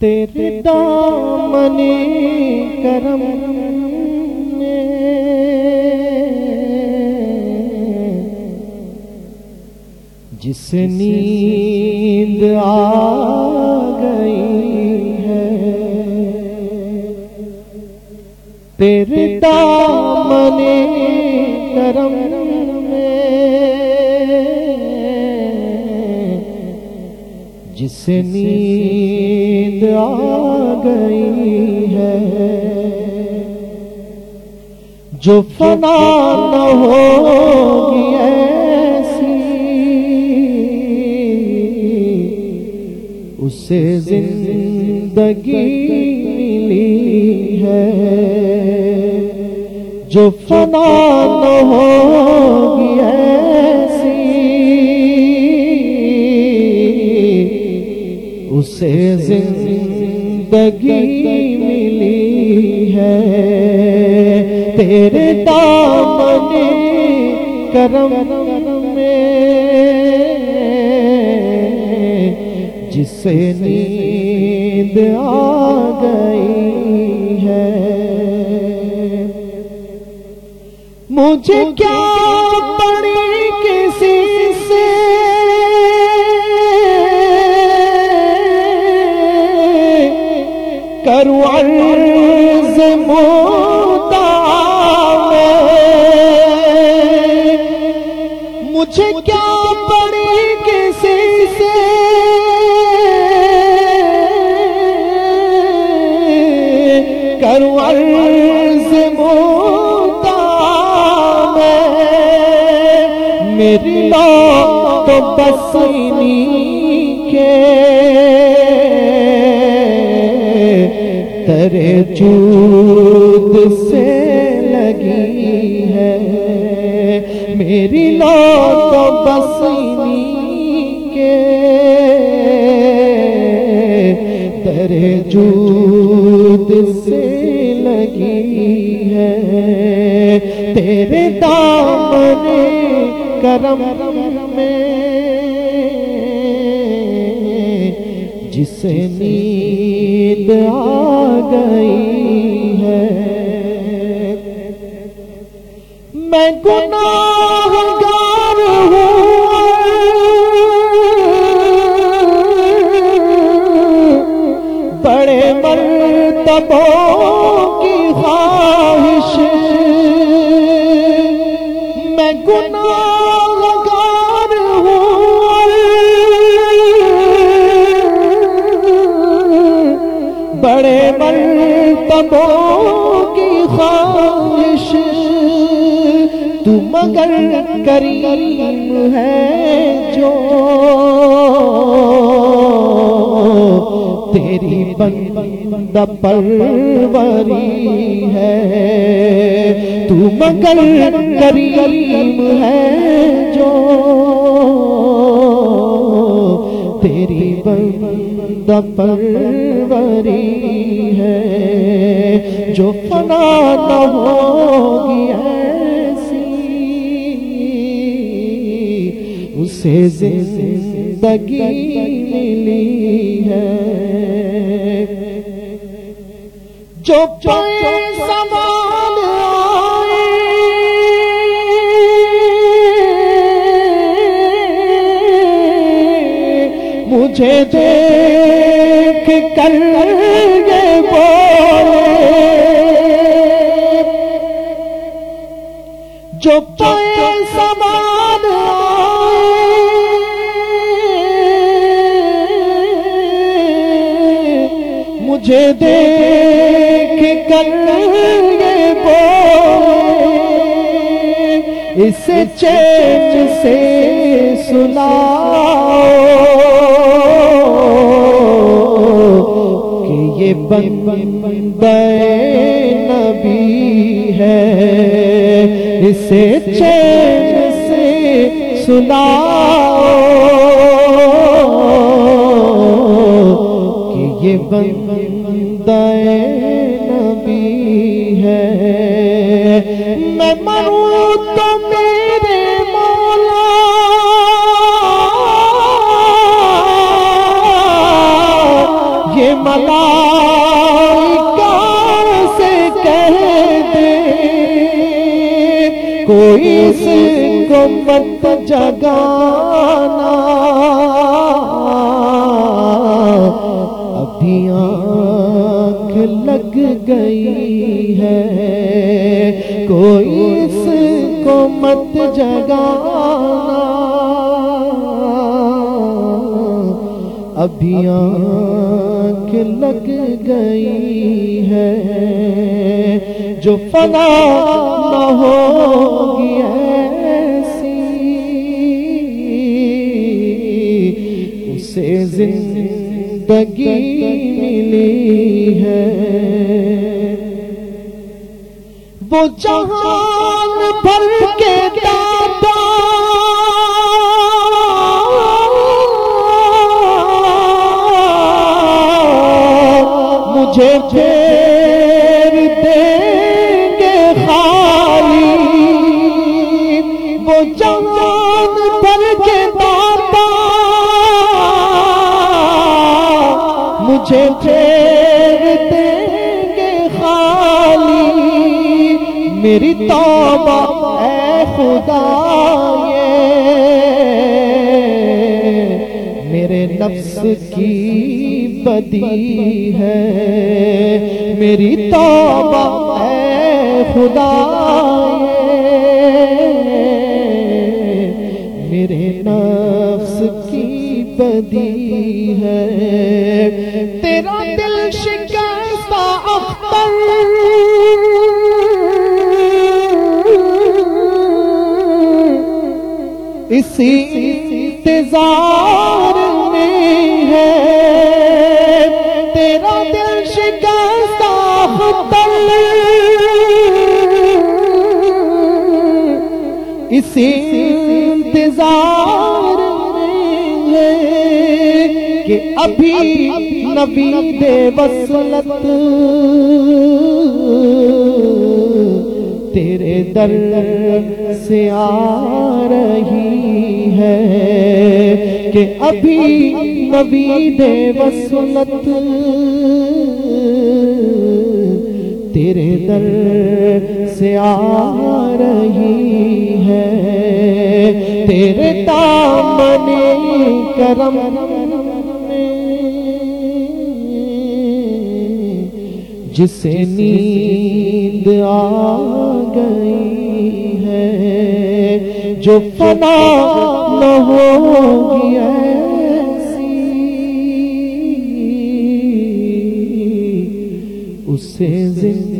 تیرے دامن کرم جس نیند آ گئی ہے۔ تیرے دامن کرم میں جس نیند آ گئی ہے۔ جو فنا نہ ہوگی ایسی، اسے زندگی ملی ہے۔ جو فنا نہ ہوگی ایسی، اسے زندگی ملی ہے۔ تیرے دامن کرم میں جسے نیند آ گئی ہے۔ مجھے کیا عرض موتا مجھے کیا پڑی کسی سے؟ کروں عرض موتا میری لو تو بس انہی کے ترے جود سے لگی ہے۔ میری لو تو بس کے ترے جود سے لگی ہے۔ تیرے دامن کرم میں جسے نیند آ گئی ہے۔ میں گناہ تو مگر کریم ہے جو تیری بندہ پروری ہے۔ تو مگر کریم ہے جو تیری بندہ پروری ہے۔ جو فنا نہ ہوگی ایسی اسے زندگی ملی ہے۔ جو آئے مجھے دیکھ کر یہ بولے۔ جو پائے سوال مجھے دیکھ کر یہ بولے۔ اسے چین سے سناؤ کہ یہ بندہ نبی ہے۔ اسے چین سے سناؤ کہ یہ بندہ نبی ہے۔ میں مروں تو میرے مولا۔ یہ ملائکہ سے کہہ دے۔ کوئی اس کو مت جگانا۔ کوئی اس کو مت جگانا۔ ابھی آنکھ لگ گئی ہے، جو فنا نہ ہوگی ایسی۔ اسے زندگی وہ جہان بھر کے دادا۔ مجھے پھیر دیں گے خالی۔ وہ جہان بھر کے دادا۔ مجھے پھیر دیں میری توبہ، اے خدا، یہ میرے نفس کی بدی ہے۔ میری توبہ، اے خدا، یہ میرے نفس کی بدی ہے۔ تیرا اسی انتظار میں ہے۔ تیرا دل شکستہ اختر اسی انتظار میں ہے کہ ابھی نبی دے وصلت۔ تیرے در سے آ رہی ہے کہ ابھی نبی دے وصلت تیرے در سے آ رہی ہے تیرے دامن کرم جسے نیند آ گئی ہے جو فنا نہ ہوگی ایسی اسے زندگی